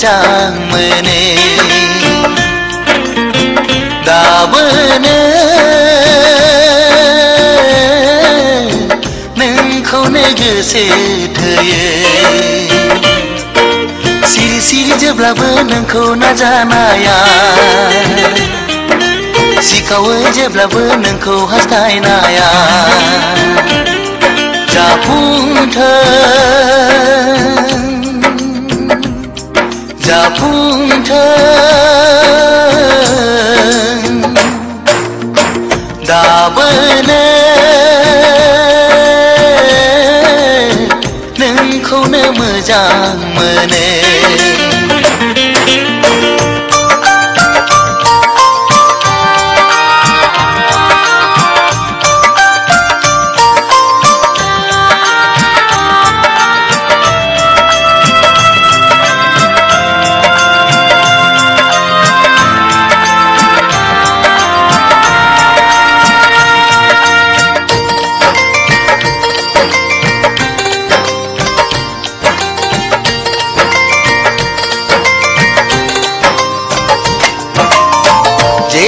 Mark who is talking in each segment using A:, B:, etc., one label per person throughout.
A: नोंखौनो मोजां मोनो दाबोनो नोंखौनो गोसो थोयो सिरि सिरि जेब्लाबो नोंखौ नाजानाया सिखावो जेब्लाबो नोंखौ हास्थायनाया जाफुंथों जाफुंथों दाबोनो नोंखौनो मोजां मोनो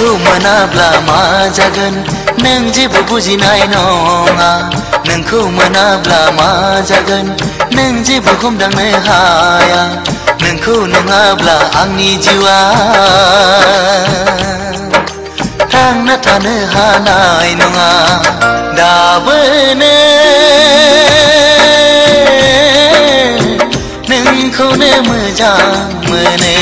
A: नोंखौ मोनाब्ला मा जागोन नों जेबो बुजिनाय नङा नोंखौ मोनाब्ला मा जागोन नों जेबो हमदांनो हाया नोंखौ नङाब्ला आंनि जिउआ थांना थानो हानाय नङा दाबोनो नोंखौनो मोजां मोनो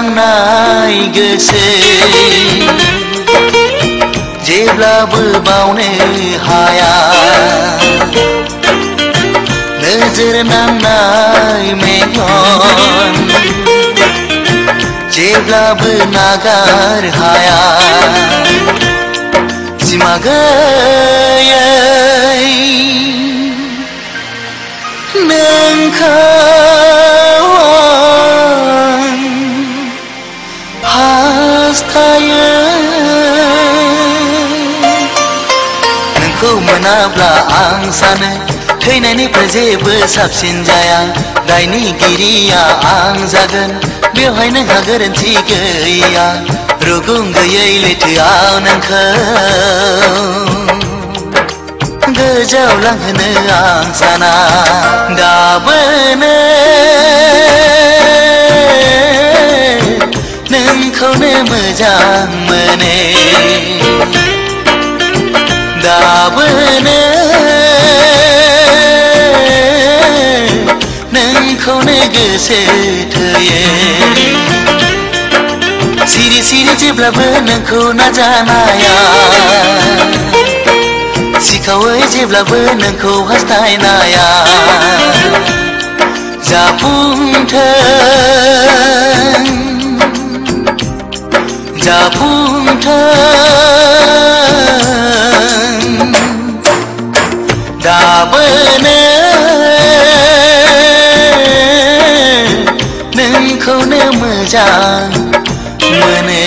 A: मिहिलांनाय गोसो जेब्लाबो बावनो हाया। नांनाय मेगन जेब्लाबो नागार हाया। मोनाब्ला आं सानो थैनायनिफ्राय जेबो साबसिन जाया दायनिगिरिया आं जागोन बेवहाय नोंहा गोरोन्थि गैया रुगुं गैयै लैथोआव नोंखौ गोजाव लांहोनो आं साना दाबोनो नोंखौनो मोजां मोनो दाबोनो नोंखौनो गोसो थोयो सिरि सिरि जेब्लाबो नोंखौ नाजानाया सिखावै जेब्लाबो नोंखौ हास्थायनाया जाफुंथों। जाफुंथों। जान मने